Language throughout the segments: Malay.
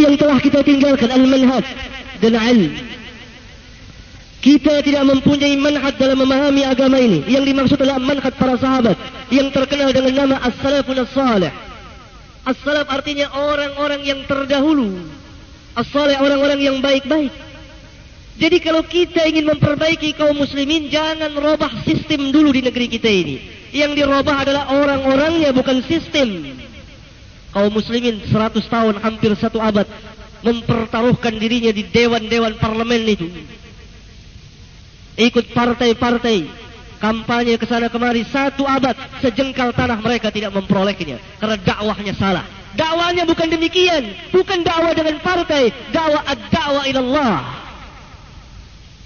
yang telah kita tinggalkan al-manhaj dan ilm. Kita tidak mempunyai manhaj dalam memahami agama ini. Yang dimaksud adalah manhaj para sahabat yang terkenal dengan nama as-salafun as-salih. As-salaf artinya orang-orang yang terdahulu. As-salih orang-orang yang baik-baik. Jadi kalau kita ingin memperbaiki kaum muslimin jangan robah sistem dulu di negeri kita ini. Yang dirobah adalah orang-orangnya bukan sistem. Kaum muslimin 100 tahun hampir satu abad mempertaruhkan dirinya di dewan-dewan parlemen itu. Ikut partai-partai kampanye ke sana kemari satu abad sejengkal tanah mereka tidak memperolehnya karena dakwahnya salah. Dakwahnya bukan demikian bukan dakwah dengan partai dakwah ad-dakwah ila Allah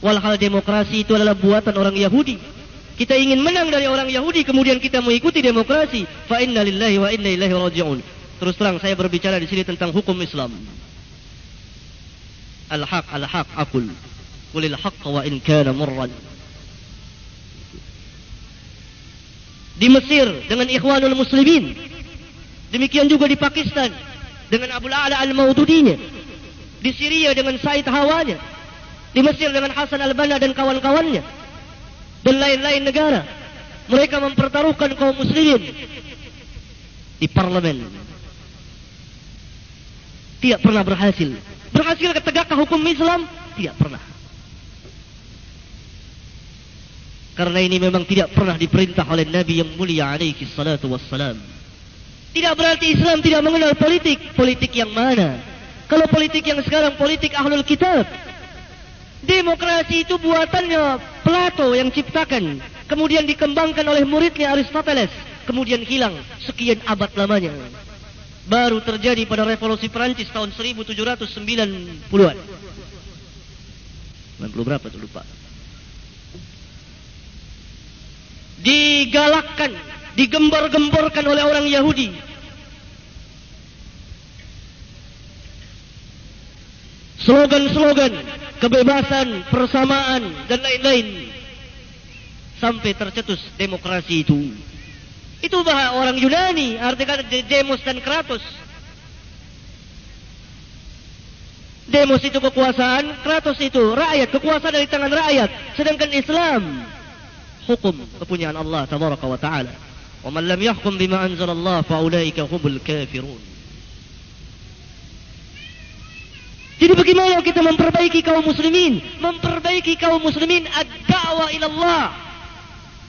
walhal demokrasi itu adalah buatan orang Yahudi. Kita ingin menang dari orang Yahudi kemudian kita mengikuti demokrasi. Fa inna lillahi wa inna ilaihi raji'un terus terang saya berbicara di sini tentang hukum Islam al-haq al-haq aqul qulil haqq wa in kana murran di Mesir dengan Ikhwanul Muslimin. Demikian juga di Pakistan dengan Abu Ala Al-Maududinya. Di Syria dengan Said Hawanya. Di Mesir dengan Hasan Al-Banna dan kawan-kawannya. Dan lain-lain negara. Mereka mempertaruhkan kaum muslimin di parlemen. Tidak pernah berhasil. Berhasil ketegakkah hukum Islam? Tidak pernah. Karena ini memang tidak pernah diperintah oleh Nabi yang mulia alaihi salatu wassalam. Tidak berarti Islam tidak mengenal politik. Politik yang mana? Kalau politik yang sekarang politik ahlul kitab. Demokrasi itu buatannya Plato yang ciptakan. Kemudian dikembangkan oleh muridnya Aristoteles. Kemudian hilang sekian abad lamanya. Baru terjadi pada revolusi Perancis tahun 1790-an. 90 berapa tu lupa digalakkan, digembar-gemborkan oleh orang Yahudi. Slogan-slogan kebebasan, persamaan dan lain-lain sampai tercetus demokrasi itu. Itu bahasa orang Yunani, artinya demos dan kratos. Demos itu kekuasaan, kratos itu rakyat, kekuasaan dari tangan rakyat. Sedangkan Islam hukum kepunyaan Allah tabaraka wa taala. Wa man lam yahkum bima anzal Allah fa ulaika humul kafirun. Jadi bagaimana kita memperbaiki kaum muslimin? Memperbaiki kaum muslimin ad-da'wa ila Allah.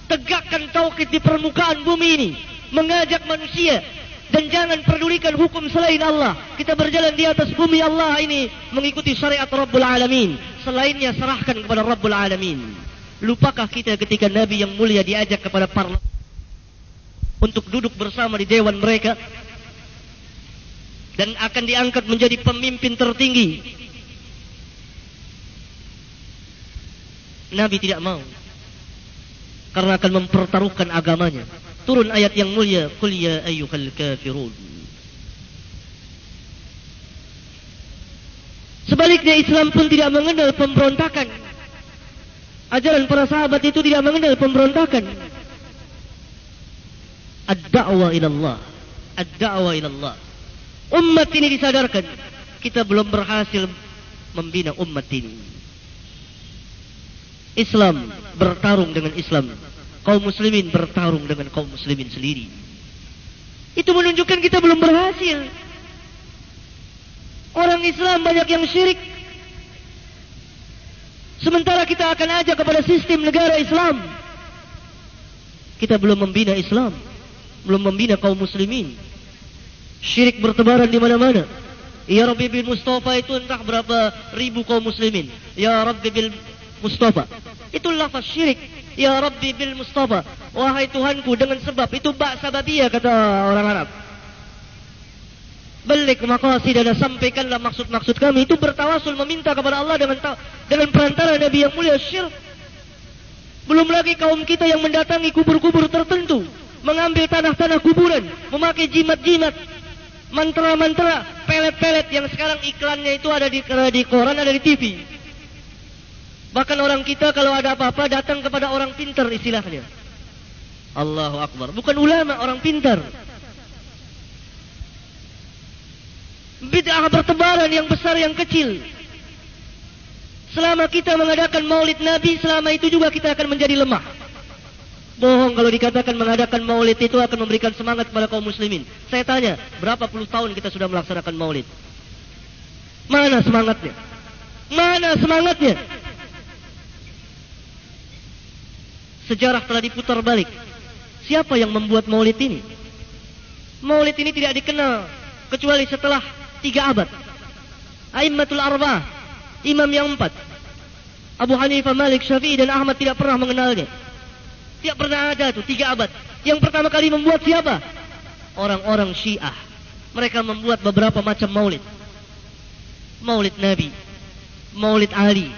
Tegakkan tauhid di permukaan bumi ini, mengajak manusia dan jangan pedulikan hukum selain Allah. Kita berjalan di atas bumi Allah ini mengikuti syariat Rabbul Alamin. Selainnya serahkan kepada Rabbul Alamin. Lupakah kita ketika Nabi yang mulia diajak kepada parlemen untuk duduk bersama di dewan mereka dan akan diangkat menjadi pemimpin tertinggi. Nabi tidak mau karena akan mempertaruhkan agamanya. Turun ayat yang mulia, "Qul ya ayyuhal kafirun." Sebaliknya Islam pun tidak mengenal pemberontakan. Ajaran para sahabat itu tidak mengenal pemberontakan. Ad-da'wa ila Allah. Ad-da'wa ila Allah. Umat ini disadarkan. Kita belum berhasil membina umat ini. Islam bertarung dengan Islam. Kaum muslimin bertarung dengan kaum muslimin sendiri. Itu menunjukkan kita belum berhasil. Orang Islam banyak yang syirik. Sementara kita akan ajak kepada sistem negara Islam. Kita belum membina Islam. Belum membina kaum muslimin. Syirik bertebaran di mana-mana. Ya Rabbi bin Mustafa itu entah berapa ribu kaum muslimin. Ya Rabbi bil Mustafa. Itu lafaz syirik. Ya Rabbi bil Mustafa. Wahai Tuhanku dengan sebab. Itu bak sababiyah kata orang Arab. Balik makasih dan sampaikanlah maksud-maksud kami itu bertawasul meminta kepada Allah dengan dengan perantara Nabi yang mulia syirk. Belum lagi kaum kita yang mendatangi kubur-kubur tertentu, mengambil tanah-tanah kuburan, memakai jimat-jimat, mantra-mantra, pelet-pelet yang sekarang iklannya itu ada di di koran, ada di TV. Bahkan orang kita kalau ada apa-apa datang kepada orang pintar istilahnya. Allahu Akbar. Bukan ulama, orang pintar. Bid'ah bertebaran yang besar yang kecil. Selama kita mengadakan maulid Nabi, selama itu juga kita akan menjadi lemah. Bohong kalau dikatakan mengadakan maulid itu akan memberikan semangat kepada kaum muslimin. Saya tanya, berapa puluh tahun kita sudah melaksanakan maulid? Mana semangatnya? Mana semangatnya? Sejarah telah diputar balik. Siapa yang membuat maulid ini? Maulid ini tidak dikenal kecuali setelah tiga abad. Aimmatul Arba, imam yang empat. Abu Hanifah, Malik, Syafi'i dan Ahmad tidak pernah mengenalnya. Tidak pernah ada tuh tiga abad. Yang pertama kali membuat siapa? Orang-orang Syiah. Mereka membuat beberapa macam maulid. Maulid Nabi, Maulid Ali,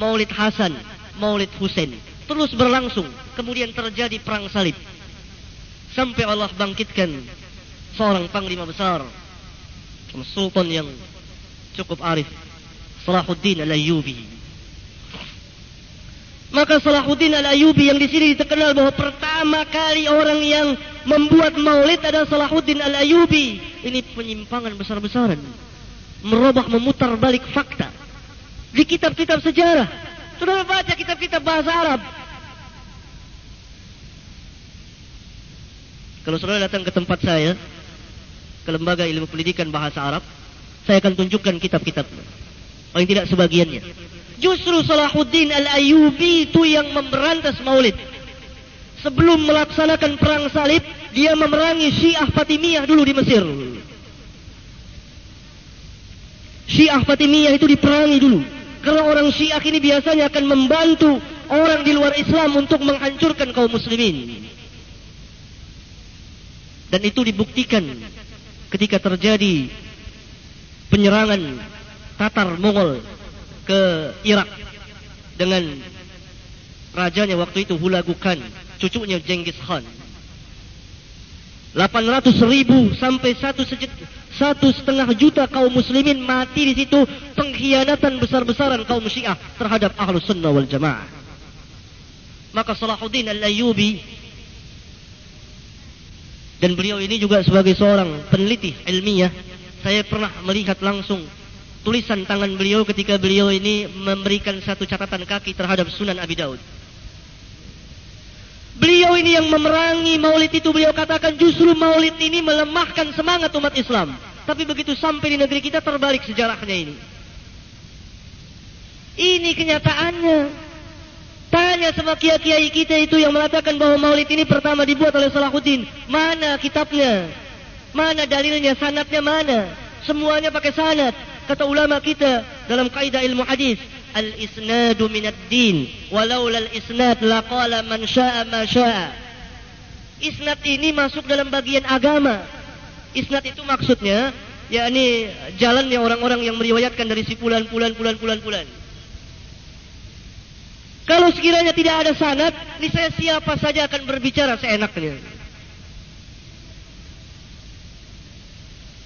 Maulid Hasan, Maulid Husain. Terus berlangsung. Kemudian terjadi perang salib. Sampai Allah bangkitkan seorang panglima besar. Sultan yang cukup arif. Salahuddin al-Ayyubi. Maka Salahuddin al-Ayubi yang di sini terkenal bahwa pertama kali orang yang membuat maulid adalah Salahuddin al-Ayubi. Ini penyimpangan besar-besaran. Merubah, memutar balik fakta. Di kitab-kitab sejarah. Sudah baca kitab-kitab bahasa Arab. Kalau saudara datang ke tempat saya, ke lembaga ilmu pendidikan bahasa Arab, saya akan tunjukkan kitab-kitabnya. Paling tidak sebagiannya. Justru Salahuddin Al-Ayubi itu yang memberantas maulid. Sebelum melaksanakan perang salib, dia memerangi Syiah Fatimiyah dulu di Mesir. Syiah Fatimiyah itu diperangi dulu. Karena orang Syiah ini biasanya akan membantu orang di luar Islam untuk menghancurkan kaum muslimin. Dan itu dibuktikan ketika terjadi penyerangan Tatar Mongol ke Irak dengan rajanya waktu itu Hulagu Khan, cucunya Genghis Khan. 800 ribu sampai satu satu setengah juta kaum muslimin mati di situ pengkhianatan besar-besaran kaum syiah terhadap ahlus sunnah wal jamaah. Maka Salahuddin al-Ayyubi dan beliau ini juga sebagai seorang peneliti ilmiah saya pernah melihat langsung tulisan tangan beliau ketika beliau ini memberikan satu catatan kaki terhadap Sunan Abi Daud. Beliau ini yang memerangi maulid itu beliau katakan justru maulid ini melemahkan semangat umat Islam. Tapi begitu sampai di negeri kita terbalik sejarahnya ini. Ini kenyataannya. Tanya sama kiai-kiai kita itu yang mengatakan bahwa maulid ini pertama dibuat oleh Salahuddin. Mana kitabnya? Mana dalilnya? Sanatnya mana? Semuanya pakai sanat kata ulama kita dalam kaidah ilmu hadis al isnadu min ad-din walau lal isnad la qala man syaa ma syaa isnad ini masuk dalam bagian agama isnad itu maksudnya yakni jalannya orang-orang yang meriwayatkan dari si fulan fulan fulan fulan fulan kalau sekiranya tidak ada sanad ni saya siapa saja akan berbicara seenaknya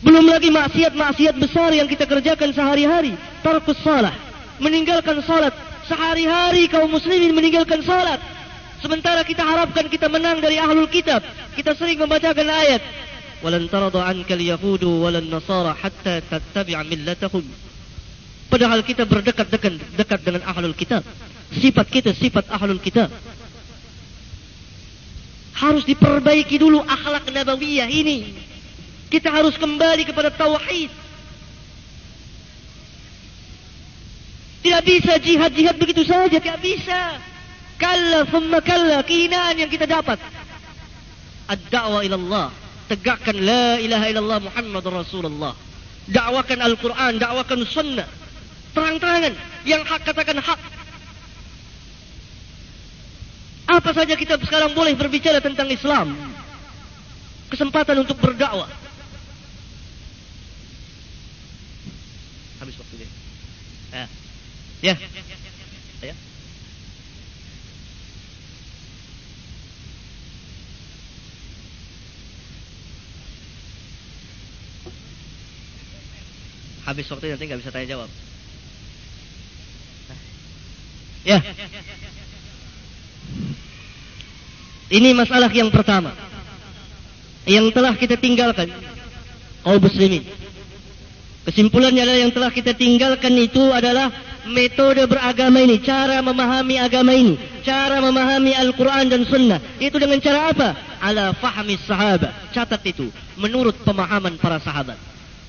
Belum lagi maksiat-maksiat besar yang kita kerjakan sehari-hari. Tarkus salah. Meninggalkan salat. Sehari-hari kaum muslimin meninggalkan salat. Sementara kita harapkan kita menang dari ahlul kitab. Kita sering membacakan ayat. Walan taradu ankal yahudu walan nasara hatta tattabi'a millatahum. Padahal kita berdekat-dekat dekat dengan ahlul kitab. Sifat kita sifat ahlul kitab. Harus diperbaiki dulu akhlak nabawiyah ini. Kita harus kembali kepada tauhid. Tidak bisa jihad-jihad begitu saja, tidak bisa. Kalla thumma kalla, kehinaan yang kita dapat. Ad-da'wa ila Allah. Tegakkan la ilaha illallah Muhammad Rasulullah. Dakwakan Al-Quran, dakwakan sunnah. Terang-terangan, yang hak katakan hak. Apa saja kita sekarang boleh berbicara tentang Islam. Kesempatan untuk berdakwah. habis waktu dia. Ya. Ya. Ya. Habis waktu nanti nggak bisa tanya jawab. Ya. Ini masalah yang pertama. Yang telah kita tinggalkan. Kaum muslimin Kesimpulannya adalah yang telah kita tinggalkan itu adalah metode beragama ini, cara memahami agama ini, cara memahami Al-Quran dan Sunnah. Itu dengan cara apa? Ala fahmi sahabat. Catat itu. Menurut pemahaman para sahabat.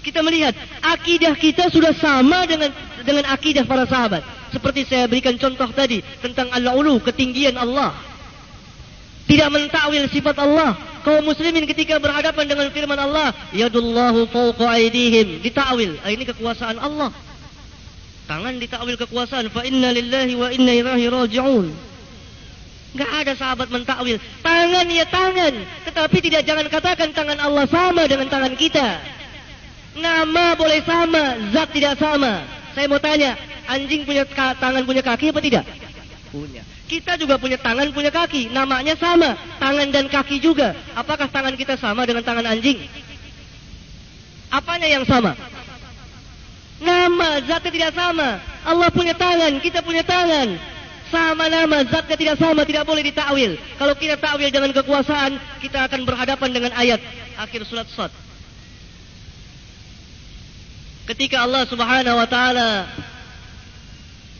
Kita melihat akidah kita sudah sama dengan dengan akidah para sahabat. Seperti saya berikan contoh tadi tentang al-ulu, ketinggian Allah. Tidak mentakwil sifat Allah. Kaum muslimin ketika berhadapan dengan firman Allah, yadullahu fawqa aydihim, ditakwil. Ah, ini kekuasaan Allah. Tangan ditakwil kekuasaan, fa inna lillahi wa inna ilaihi raji'un. Enggak ada sahabat mentakwil. Tangan ya tangan, tetapi tidak jangan katakan tangan Allah sama dengan tangan kita. Nama boleh sama, zat tidak sama. Saya mau tanya, anjing punya tangan punya kaki apa tidak? Punya. Kita juga punya tangan, punya kaki. Namanya sama. Tangan dan kaki juga. Apakah tangan kita sama dengan tangan anjing? Apanya yang sama? Nama, zatnya tidak sama. Allah punya tangan, kita punya tangan. Sama nama, zatnya tidak sama, tidak boleh ditakwil. Kalau kita takwil dengan kekuasaan, kita akan berhadapan dengan ayat akhir surat Sad. Ketika Allah Subhanahu wa taala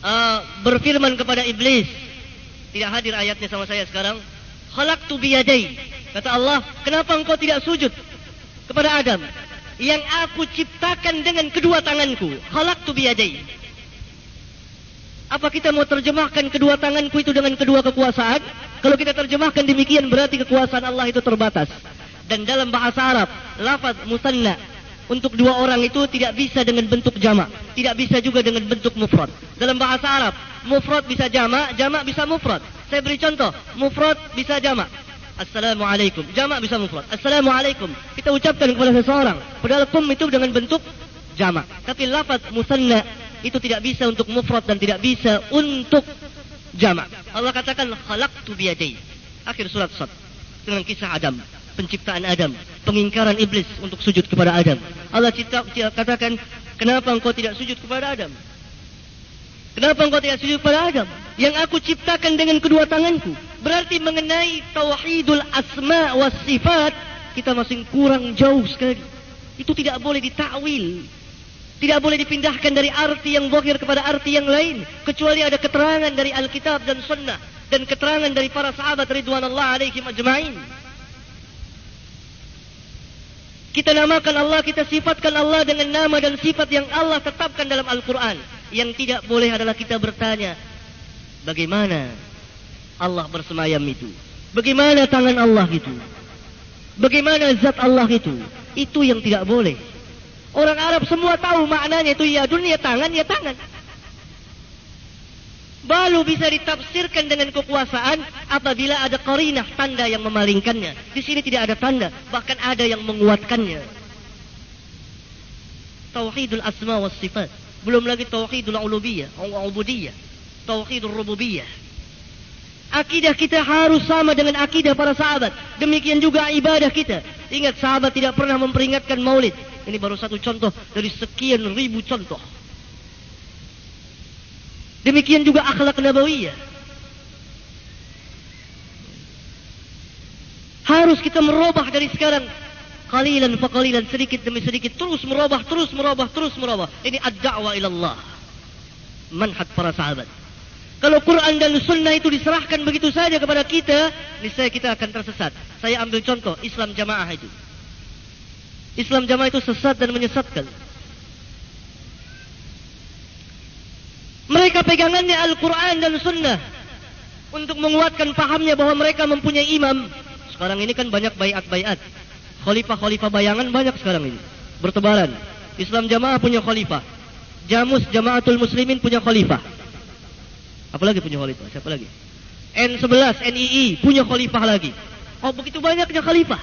uh, berfirman kepada iblis, tidak hadir ayatnya sama saya sekarang. Khalaqtu biyadai. Kata Allah, kenapa engkau tidak sujud kepada Adam? Yang aku ciptakan dengan kedua tanganku. Khalaqtu biyadai. Apa kita mau terjemahkan kedua tanganku itu dengan kedua kekuasaan? Kalau kita terjemahkan demikian berarti kekuasaan Allah itu terbatas. Dan dalam bahasa Arab, lafaz musanna untuk dua orang itu tidak bisa dengan bentuk jamak, tidak bisa juga dengan bentuk mufrad. Dalam bahasa Arab, mufrad bisa jamak, jamak bisa mufrad. Saya beri contoh, mufrad bisa jamak. Assalamualaikum. Jamak bisa mufrad. Assalamualaikum. Kita ucapkan kepada seseorang. Padahal kum itu dengan bentuk jamak. Tapi lafaz musanna itu tidak bisa untuk mufrad dan tidak bisa untuk jamak. Allah katakan khalaqtu biyadai. Akhir surat Sad dengan kisah Adam penciptaan Adam, pengingkaran iblis untuk sujud kepada Adam. Allah cipta, katakan, kenapa engkau tidak sujud kepada Adam? Kenapa engkau tidak sujud kepada Adam? Yang aku ciptakan dengan kedua tanganku. Berarti mengenai tauhidul asma wa sifat, kita masih kurang jauh sekali. Itu tidak boleh ditakwil. Tidak boleh dipindahkan dari arti yang zahir kepada arti yang lain. Kecuali ada keterangan dari Alkitab dan Sunnah. Dan keterangan dari para sahabat Ridwan Allah alaihim ajma'in. Kita namakan Allah, kita sifatkan Allah dengan nama dan sifat yang Allah tetapkan dalam Al-Quran. Yang tidak boleh adalah kita bertanya, bagaimana Allah bersemayam itu? Bagaimana tangan Allah itu? Bagaimana zat Allah itu? Itu yang tidak boleh. Orang Arab semua tahu maknanya itu ya dunia tangan, ya tangan baru bisa ditafsirkan dengan kekuasaan apabila ada qarinah tanda yang memalingkannya. Di sini tidak ada tanda, bahkan ada yang menguatkannya. Tauhidul asma was sifat. Belum lagi tauhidul uluhiyah, ubudiyah, tauhidul rububiyah. Akidah kita harus sama dengan akidah para sahabat. Demikian juga ibadah kita. Ingat sahabat tidak pernah memperingatkan maulid. Ini baru satu contoh dari sekian ribu contoh. Demikian juga akhlak nabawiyah. Harus kita merubah dari sekarang. Qalilan fa qalilan sedikit demi sedikit terus merubah, terus merubah, terus merubah. Ini ad-da'wa ila Allah. Manhaj para sahabat. Kalau Quran dan Sunnah itu diserahkan begitu saja kepada kita, niscaya kita akan tersesat. Saya ambil contoh Islam Jamaah itu. Islam Jamaah itu sesat dan menyesatkan. Mereka pegangannya Al-Quran dan Sunnah. Untuk menguatkan pahamnya bahawa mereka mempunyai imam. Sekarang ini kan banyak bayat-bayat. Khalifah-khalifah bayangan banyak sekarang ini. Bertebaran. Islam jamaah punya khalifah. Jamus jamaatul muslimin punya khalifah. Apa lagi punya khalifah? Siapa lagi? N11, NII punya khalifah lagi. Oh begitu banyaknya khalifah.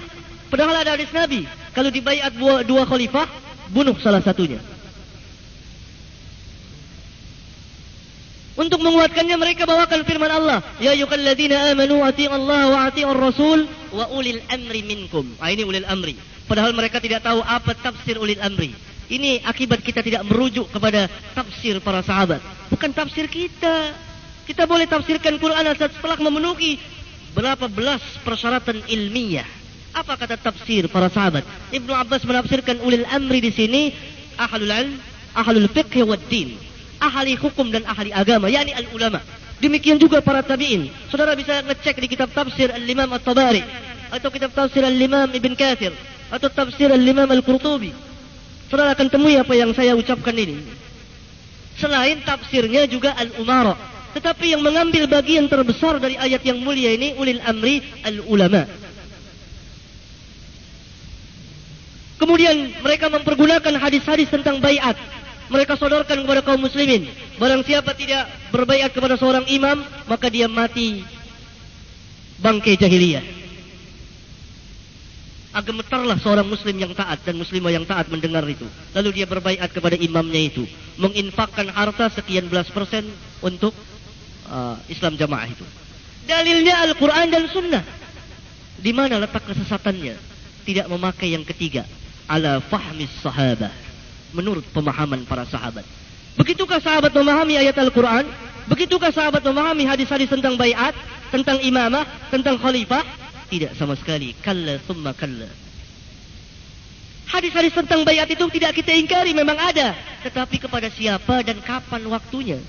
Padahal ada hadis Nabi. Kalau dibayat dua, dua khalifah, bunuh salah satunya. Untuk menguatkannya mereka bawakan firman Allah, ya ayyuhalladzina amanu Allah wa atii'ur rasul wa ulil amri minkum. Ah ini ulil amri. Padahal mereka tidak tahu apa tafsir ulil amri. Ini akibat kita tidak merujuk kepada tafsir para sahabat. Bukan tafsir kita. Kita boleh tafsirkan Quran setelah memenuhi berapa belas persyaratan ilmiah. Apa kata tafsir para sahabat? Ibnu Abbas menafsirkan ulil amri di sini ahlul ilm, ahlul fiqh wad din. Ahli hukum dan ahli agama, yakni al-ulama. Demikian juga para tabi'in. Saudara bisa ngecek di kitab tafsir Al-Imam At-Tabari atau kitab tafsir Al-Imam Ibn Kathir atau tafsir Al-Imam Al-Qurtubi. Saudara akan temui apa yang saya ucapkan ini. Selain tafsirnya juga Al-Umara. Tetapi yang mengambil bagian terbesar dari ayat yang mulia ini ulil amri al-ulama. Kemudian mereka mempergunakan hadis-hadis tentang bayat. Mereka sodorkan kepada kaum muslimin. Barang siapa tidak berbayat kepada seorang imam, maka dia mati bangkai jahiliyah. Agak metarlah seorang muslim yang taat dan muslimah yang taat mendengar itu. Lalu dia berbayat kepada imamnya itu. Menginfakkan harta sekian belas persen untuk uh, Islam jamaah itu. Dalilnya Al-Quran dan Sunnah. Di mana letak kesesatannya? Tidak memakai yang ketiga ala fahmi sahabat menurut pemahaman para sahabat. Begitukah sahabat memahami ayat Al-Quran? Begitukah sahabat memahami hadis-hadis tentang bayat, tentang imamah, tentang khalifah? Tidak sama sekali. Kalla summa kalla. Hadis-hadis tentang bayat itu tidak kita ingkari, memang ada. Tetapi kepada siapa dan kapan waktunya?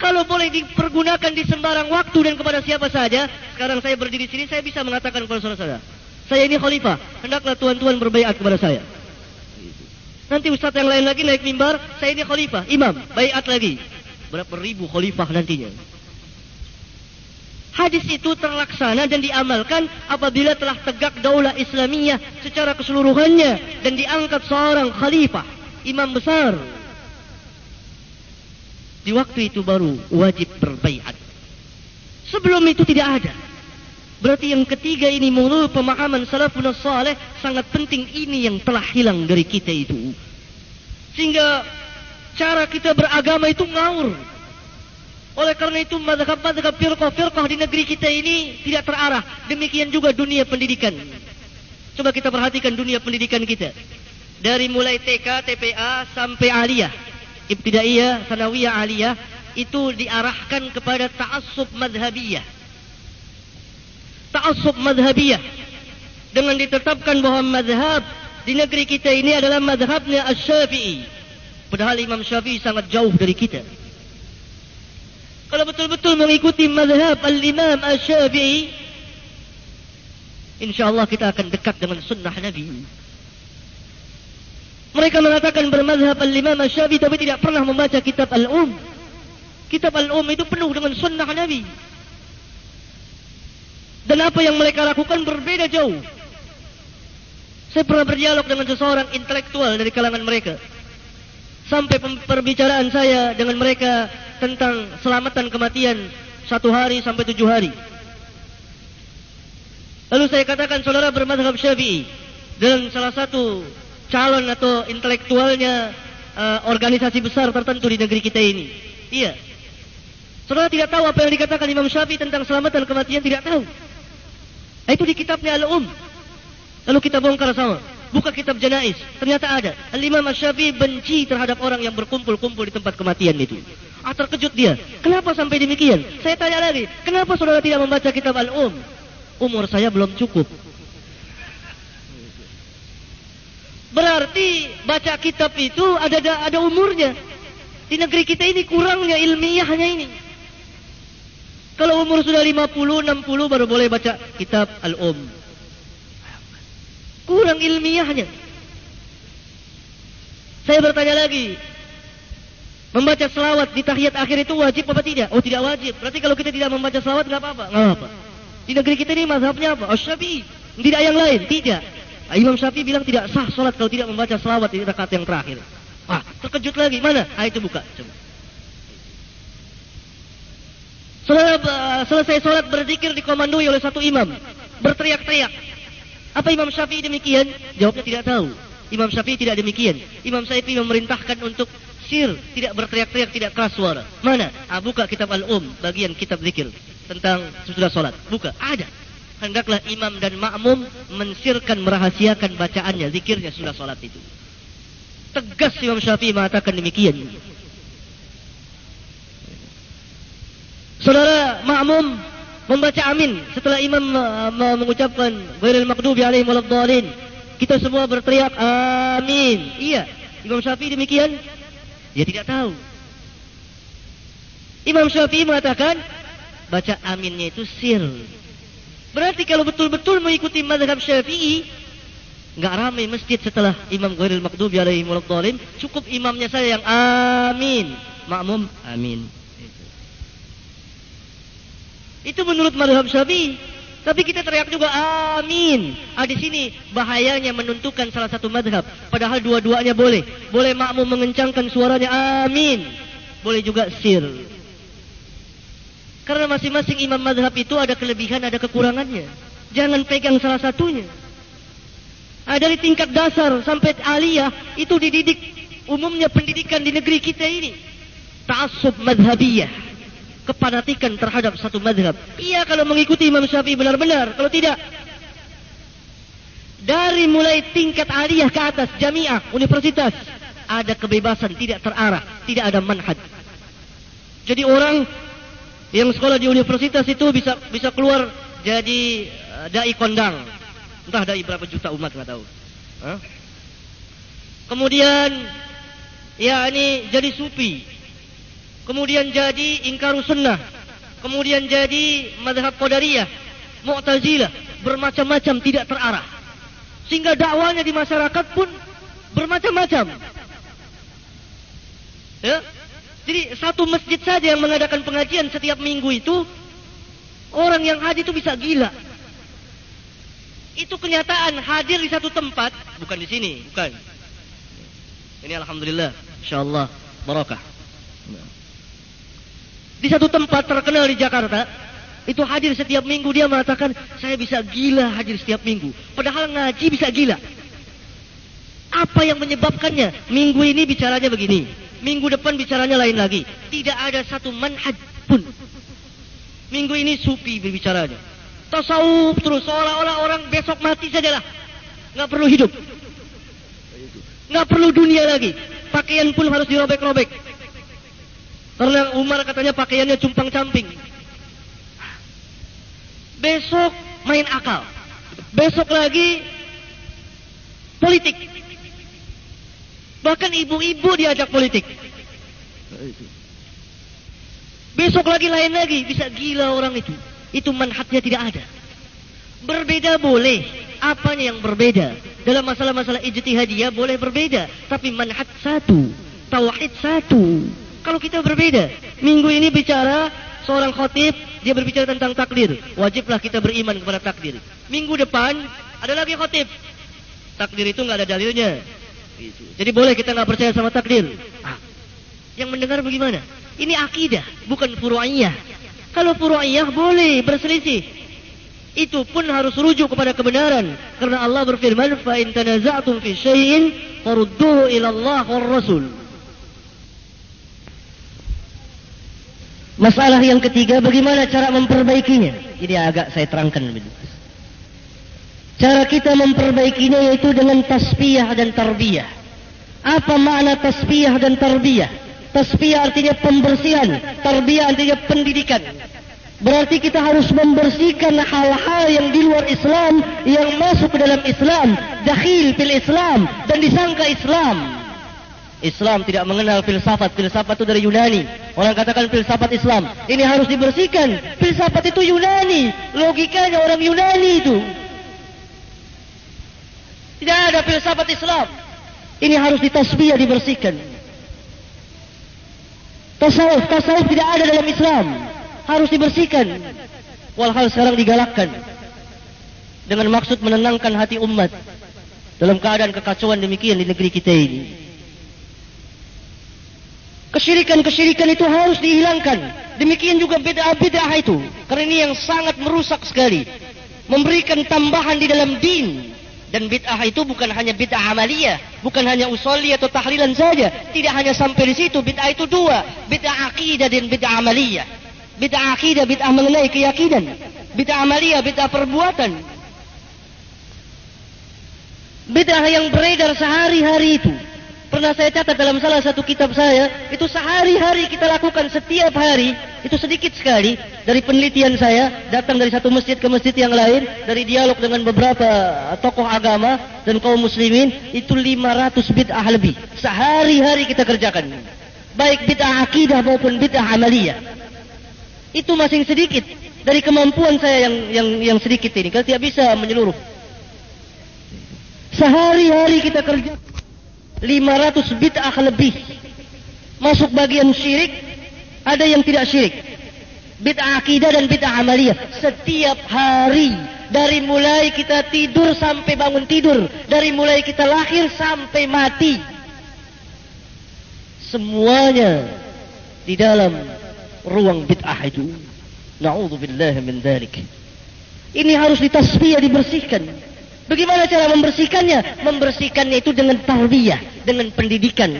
Kalau boleh dipergunakan di sembarang waktu dan kepada siapa saja, sekarang saya berdiri di sini, saya bisa mengatakan kepada saudara-saudara. Saya ini khalifah. Hendaklah tuan-tuan berbaikat kepada saya. Nanti ustaz yang lain lagi naik mimbar. Saya ini khalifah. Imam. Baikat lagi. Berapa ribu khalifah nantinya. Hadis itu terlaksana dan diamalkan apabila telah tegak daulah Islamiyah secara keseluruhannya dan diangkat seorang khalifah, imam besar. Di waktu itu baru wajib berbaikat. Sebelum itu tidak ada. Berarti yang ketiga ini menurut pemahaman salafun salih sangat penting ini yang telah hilang dari kita itu. Sehingga cara kita beragama itu ngawur. Oleh karena itu madhab-madhab firqah-firqah di negeri kita ini tidak terarah. Demikian juga dunia pendidikan. Coba kita perhatikan dunia pendidikan kita. Dari mulai TK, TPA sampai aliyah. Ibtidaiyah, sanawiyah, aliyah. Itu diarahkan kepada ta'asub madhabiyah ta'assub madhabiyah dengan ditetapkan bahawa madhab di negeri kita ini adalah madhabnya Asy-Syafi'i. Padahal Imam Syafi'i sangat jauh dari kita. Kalau betul-betul mengikuti madhab Al-Imam Asy-Syafi'i, insya-Allah kita akan dekat dengan sunnah Nabi. Mereka mengatakan bermadhab Al-Imam Asy-Syafi'i tapi tidak pernah membaca kitab Al-Um. Kitab Al-Um itu penuh dengan sunnah Nabi. Dan apa yang mereka lakukan berbeda jauh. Saya pernah berdialog dengan seseorang intelektual dari kalangan mereka. Sampai perbicaraan saya dengan mereka tentang selamatan kematian satu hari sampai tujuh hari. Lalu saya katakan saudara bermadhab syafi'i. Dan salah satu calon atau intelektualnya uh, organisasi besar tertentu di negeri kita ini. Iya. Saudara tidak tahu apa yang dikatakan Imam Syafi'i tentang selamatan kematian, tidak tahu. Itu di kitabnya Al-Um. Lalu kita bongkar sama. Buka kitab Janais. Ternyata ada. Al-Imam Syafi'i benci terhadap orang yang berkumpul-kumpul di tempat kematian itu. Ah terkejut dia. Kenapa sampai demikian? Saya tanya lagi. Kenapa saudara tidak membaca kitab Al-Um? Umur saya belum cukup. Berarti baca kitab itu ada ada umurnya. Di negeri kita ini kurangnya ilmiahnya ini. Kalau umur sudah 50, 60 baru boleh baca kitab Al-Um. Kurang ilmiahnya. Saya bertanya lagi. Membaca selawat di tahiyat akhir itu wajib apa tidak? Oh tidak wajib. Berarti kalau kita tidak membaca selawat tidak apa-apa? Tidak apa. Di negeri kita ini mazhabnya apa? Syafi'i. Tidak yang lain? Tidak. Imam Syafi'i bilang tidak sah solat kalau tidak membaca selawat di rakaat yang terakhir. Ah, terkejut lagi. Mana? Ah, itu buka. Coba. Setelah selesai sholat berzikir dikomandoi oleh satu imam. Berteriak-teriak. Apa Imam Syafi'i demikian? Jawabnya tidak tahu. Imam Syafi'i tidak demikian. Imam Syafi'i memerintahkan untuk sir. Tidak berteriak-teriak, tidak keras suara. Mana? Ah, buka kitab Al-Um. Bagian kitab zikir. Tentang sesudah sholat. Buka. Ada. Hendaklah imam dan makmum mensirkan, merahasiakan bacaannya, zikirnya sudah sholat itu. Tegas Imam Syafi'i mengatakan demikian. Saudara makmum membaca amin setelah imam uh, mengucapkan ghairil maghdubi alaihim waladdallin. Kita semua berteriak amin. Iya. Imam Syafi'i demikian? Dia tidak tahu. Imam Syafi'i mengatakan baca aminnya itu sir. Berarti kalau betul-betul mengikuti mazhab Syafi'i, enggak ramai masjid setelah Imam Ghairil Maqdubi alaihi wasallam, cukup imamnya saya yang amin, makmum amin. Itu menurut mazhab Syafi'i. Tapi kita teriak juga amin. Ah di sini bahayanya menentukan salah satu mazhab. Padahal dua-duanya boleh. Boleh makmum mengencangkan suaranya amin. Boleh juga sir. Karena masing-masing imam mazhab itu ada kelebihan, ada kekurangannya. Jangan pegang salah satunya. Ah, dari tingkat dasar sampai aliyah itu dididik umumnya pendidikan di negeri kita ini. Ta'assub madhabiyah. Kepanatikan terhadap satu madhab. Iya kalau mengikuti Imam Syafi'i benar-benar. Kalau tidak. Dari mulai tingkat aliyah ke atas, jamiah, universitas. Ada kebebasan, tidak terarah. Tidak ada manhaj. Jadi orang yang sekolah di universitas itu bisa bisa keluar jadi uh, dai kondang. Entah dai berapa juta umat nggak tahu. Huh? Kemudian ya ini jadi sufi. Kemudian jadi ingkaru sunnah. Kemudian jadi madhab qadariyah, mu'tazilah, bermacam-macam tidak terarah. Sehingga dakwanya di masyarakat pun bermacam-macam. Ya, jadi satu masjid saja yang mengadakan pengajian setiap minggu itu orang yang hadir itu bisa gila. Itu kenyataan hadir di satu tempat, bukan di sini, bukan. Ini alhamdulillah, insyaallah barakah. Di satu tempat terkenal di Jakarta, itu hadir setiap minggu dia mengatakan saya bisa gila hadir setiap minggu. Padahal ngaji bisa gila. Apa yang menyebabkannya? Minggu ini bicaranya begini. Minggu depan bicaranya lain lagi. Tidak ada satu manhaj pun. Minggu ini supi berbicaranya. Tasawuf terus seolah-olah orang besok mati sajalah. Enggak perlu hidup. Enggak perlu dunia lagi. Pakaian pun harus dirobek-robek. Karena Umar katanya pakaiannya cumpang-camping. Besok main akal. Besok lagi politik. Bahkan ibu-ibu diajak politik. Besok lagi lain lagi. Bisa gila orang itu. Itu manhatnya tidak ada. Berbeda boleh. Apanya yang berbeda? Dalam masalah-masalah ijtihadiyah boleh berbeda. Tapi manhat satu. Tauhid satu kalau kita berbeda. Minggu ini bicara seorang khotib, dia berbicara tentang takdir. Wajiblah kita beriman kepada takdir. Minggu depan ada lagi khotib. Takdir itu enggak ada dalilnya. Jadi boleh kita enggak percaya sama takdir. Ah. Yang mendengar bagaimana? Ini akidah, bukan furu'iyah. Kalau furu'iyah boleh berselisih. Itu pun harus rujuk kepada kebenaran karena Allah berfirman fa in tanaza'tum fi syai'in farudduhu ila Allah war rasul. Masalah yang ketiga, bagaimana cara memperbaikinya? Jadi agak saya terangkan lebih Cara kita memperbaikinya yaitu dengan tasbiyah dan tarbiyah. Apa makna tasbiyah dan tarbiyah? Tasbiyah artinya pembersihan, tarbiyah artinya pendidikan. Berarti kita harus membersihkan hal-hal yang di luar Islam yang masuk ke dalam Islam, dakhil fil Islam dan disangka Islam. Islam tidak mengenal filsafat, filsafat itu dari Yunani. Orang katakan filsafat Islam. Ini harus dibersihkan. Filsafat itu Yunani, logikanya orang Yunani itu. Tidak ada filsafat Islam. Ini harus ditasbih dibersihkan. Tasawuf, tasawuf tidak ada dalam Islam. Harus dibersihkan. Walhal sekarang digalakkan. Dengan maksud menenangkan hati umat. Dalam keadaan kekacauan demikian di negeri kita ini. Kesyirikan-kesyirikan itu harus dihilangkan. Demikian juga bid'ah-bid'ah itu. Karena ini yang sangat merusak sekali. Memberikan tambahan di dalam din. Dan bid'ah itu bukan hanya bid'ah amaliyah, bukan hanya usolli atau tahlilan saja. Tidak hanya sampai di situ, bid'ah itu dua, bid'ah akidah dan bid'ah amaliyah. Bid'ah akidah, bid'ah mengenai keyakinan. Bid'ah amaliyah, bid'ah perbuatan. Bid'ah yang beredar sehari-hari itu. Pernah saya catat dalam salah satu kitab saya, itu sehari-hari kita lakukan setiap hari, itu sedikit sekali dari penelitian saya, datang dari satu masjid ke masjid yang lain, dari dialog dengan beberapa tokoh agama dan kaum muslimin, itu 500 bid'ah lebih. Sehari-hari kita kerjakan. Baik bid'ah akidah maupun bid'ah amaliyah. Itu masing sedikit dari kemampuan saya yang yang yang sedikit ini. Kalau tidak bisa menyeluruh. Sehari-hari kita kerjakan. 500 bid'ah lebih. Masuk bagian syirik ada yang tidak syirik. Bid'ah akidah dan bid'ah amaliyah. Setiap hari dari mulai kita tidur sampai bangun tidur dari mulai kita lahir sampai mati semuanya di dalam ruang bid'ah itu. Na'udzubillah min dhalik. Ini harus ditasbih dibersihkan Bagaimana cara membersihkannya? Membersihkannya itu dengan tarbiyah, dengan pendidikan.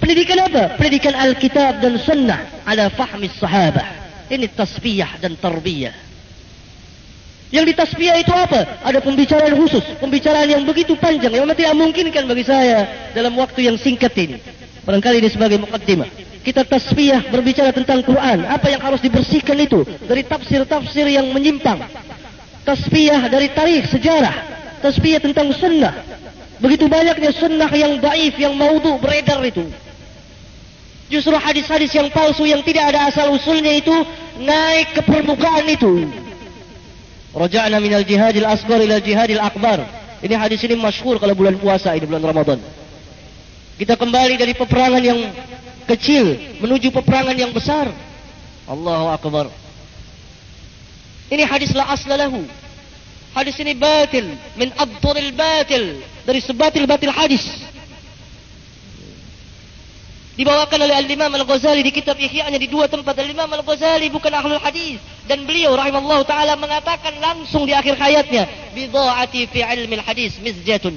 Pendidikan apa? Pendidikan Alkitab dan Sunnah ala fahmi sahabah. Ini tasbiyah dan tarbiyah. Yang ditasbiyah itu apa? Ada pembicaraan khusus, pembicaraan yang begitu panjang yang tidak memungkinkan bagi saya dalam waktu yang singkat ini. Barangkali ini sebagai mukaddimah. Kita tasbiyah berbicara tentang Quran. Apa yang harus dibersihkan itu dari tafsir-tafsir yang menyimpang tasbiyah dari tarikh sejarah tasbiyah tentang sunnah. Begitu banyaknya sunnah yang daif yang maudhu beredar itu. Justru hadis-hadis yang palsu yang tidak ada asal usulnya itu naik ke permukaan itu. Raja'na minal jihadil asgar ila jihadil akbar. Ini hadis ini masyhur kalau bulan puasa ini bulan Ramadan. Kita kembali dari peperangan yang kecil menuju peperangan yang besar. Allahu akbar ini hadis la asla lahu. Hadis ini batil. Min abduril batil. Dari sebatil-batil hadis. Dibawakan oleh Al-Imam Al-Ghazali di kitab Ihya'nya di dua tempat. Al-Imam Al-Ghazali bukan ahlul hadis. Dan beliau rahimahullah ta'ala mengatakan langsung di akhir hayatnya. Bidha'ati fi ilmi al-hadis mizjatun.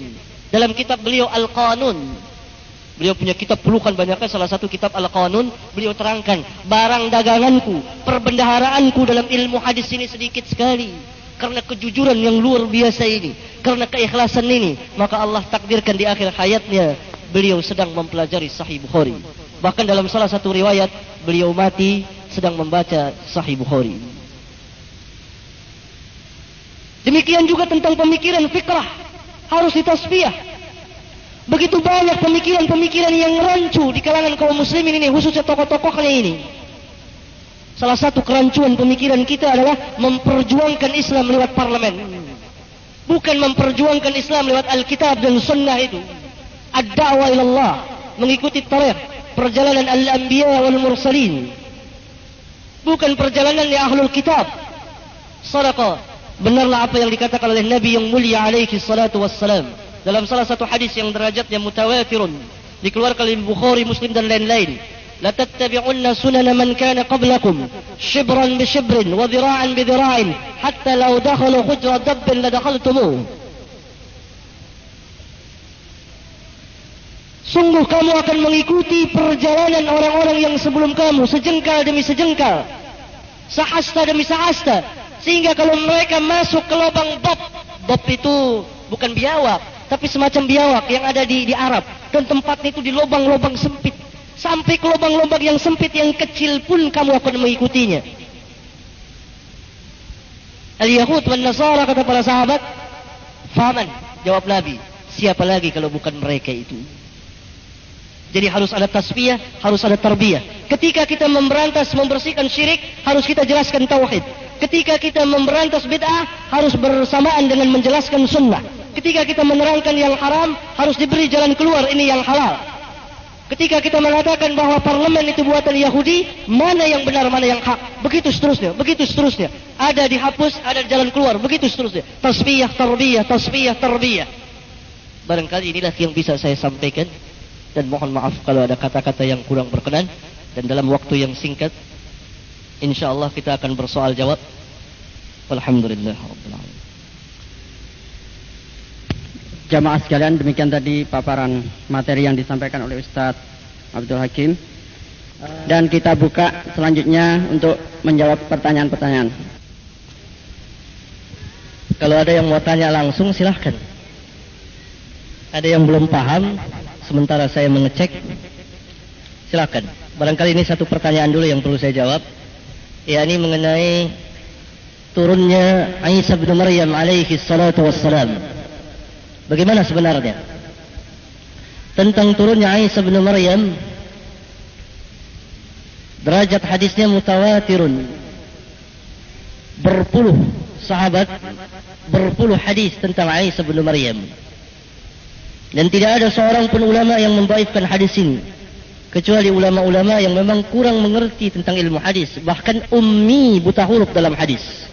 Dalam kitab beliau Al-Qanun. Beliau punya kitab puluhan banyaknya salah satu kitab Al-Qanun beliau terangkan barang daganganku, perbendaharaanku dalam ilmu hadis ini sedikit sekali. Karena kejujuran yang luar biasa ini, karena keikhlasan ini, maka Allah takdirkan di akhir hayatnya beliau sedang mempelajari Sahih Bukhari. Bahkan dalam salah satu riwayat beliau mati sedang membaca Sahih Bukhari. Demikian juga tentang pemikiran fikrah harus ditasbih. Begitu banyak pemikiran-pemikiran yang rancu di kalangan kaum muslimin ini, khususnya tokoh-tokohnya ini. Salah satu kerancuan pemikiran kita adalah memperjuangkan Islam lewat parlemen. Bukan memperjuangkan Islam lewat Alkitab dan Sunnah itu. Ad-da'wa ilallah. Mengikuti tarikh. Perjalanan Al-Anbiya wal-Mursalin. Bukan perjalanan ya Ahlul Kitab. Sadaqah. Benarlah apa yang dikatakan oleh Nabi yang mulia alaihi salatu wassalam dalam salah satu hadis yang derajatnya mutawatirun dikeluarkan oleh Bukhari, Muslim dan lain-lain. La tattabi'unna sunana man kana qablakum shibran bi shibrin wa dhira'an bi dhira'in hatta law dakhalu hujra dabbin la. Sungguh kamu akan mengikuti perjalanan orang-orang yang sebelum kamu sejengkal demi sejengkal. Sahasta demi sahasta. Sehingga kalau mereka masuk ke lubang bab, bab itu bukan biawak, tapi semacam biawak yang ada di di Arab dan tempatnya itu di lubang-lubang sempit sampai ke lubang-lubang yang sempit yang kecil pun kamu akan mengikutinya Al-Yahud dan Nasara kata para sahabat Faman jawab Nabi siapa lagi kalau bukan mereka itu jadi harus ada tasbiyah, harus ada tarbiyah. Ketika kita memberantas, membersihkan syirik, harus kita jelaskan tauhid. Ketika kita memberantas bid'ah, harus bersamaan dengan menjelaskan sunnah. Ketika kita menerangkan yang haram, harus diberi jalan keluar ini yang halal. Ketika kita mengatakan bahawa parlemen itu buatan Yahudi, mana yang benar, mana yang hak. Begitu seterusnya, begitu seterusnya. Ada dihapus, ada jalan keluar, begitu seterusnya. Tasbiyah, tarbiyah, tasbiyah, tarbiyah. Barangkali inilah yang bisa saya sampaikan dan mohon maaf kalau ada kata-kata yang kurang berkenan dan dalam waktu yang singkat insyaallah kita akan bersoal jawab alhamdulillah jamaah sekalian demikian tadi paparan materi yang disampaikan oleh Ustaz Abdul Hakim dan kita buka selanjutnya untuk menjawab pertanyaan-pertanyaan kalau ada yang mau tanya langsung silahkan ada yang belum paham sementara saya mengecek. Silakan. Barangkali ini satu pertanyaan dulu yang perlu saya jawab. Ya ini mengenai turunnya Isa bin Maryam alaihi salatu wassalam. Bagaimana sebenarnya? Tentang turunnya Isa bin Maryam derajat hadisnya mutawatirun. Berpuluh sahabat berpuluh hadis tentang Isa bin Maryam. Dan tidak ada seorang pun ulama yang membaifkan hadis ini. Kecuali ulama-ulama yang memang kurang mengerti tentang ilmu hadis. Bahkan ummi buta huruf dalam hadis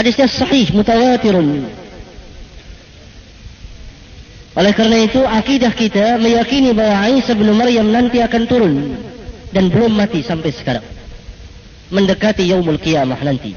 hadisnya sahih mutawatirun oleh karena itu akidah kita meyakini bahawa Isa bin Maryam nanti akan turun dan belum mati sampai sekarang. Mendekati yaumul qiyamah nanti.